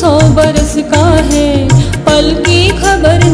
सौ बरस का है। पल की खबर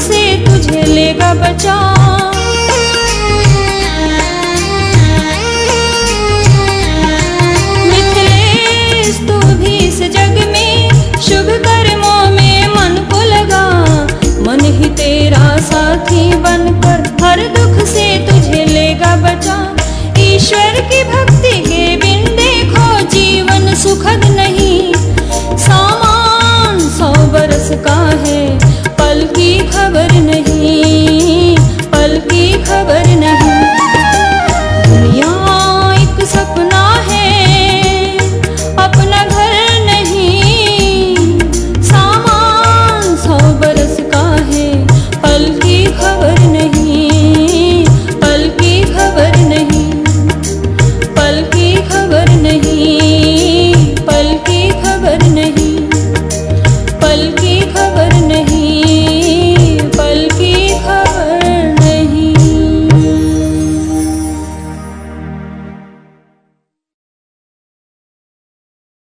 से